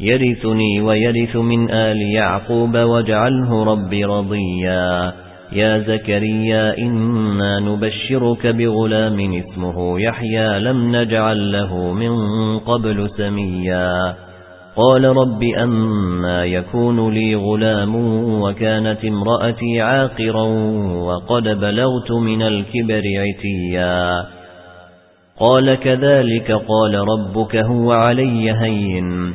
يرثني ويرث من آل يعقوب واجعله رب رضيا. يا زكريا إنا نبشرك بغلام اسمه يحيى لم نجعل له من قبل سميا. قال رب أما يكون لي غلام وكانت امرأتي عاقرا وقد بلغت من الكبر عتيا. قال كذلك قال ربك هو علي هين.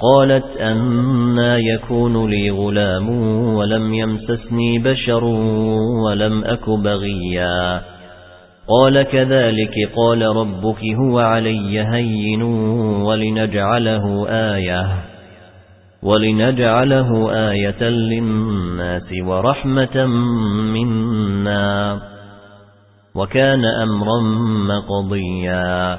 قالت أنا يكون لي غلام ولم يمسسني بشر ولم أك بغيا. قال كذلك قال ربك هو علي هين ولنجعله آية. ولنجعله آية للناس ورحمة منا. وكان أمرا مقضيا.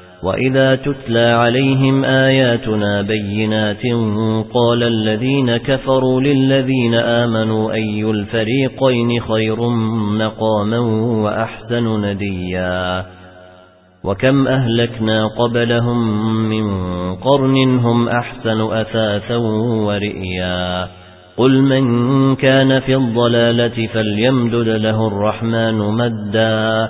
وإذا تتلى عليهم آياتنا بينات قال الذين كفروا للذين آمنوا أي الفريقين خير مقاما وأحسن نديا وكم أهلكنا قبلهم من قرن هم أحسن أثاثا ورئيا قل من كان في الضلالة فليمدد له الرحمن مدا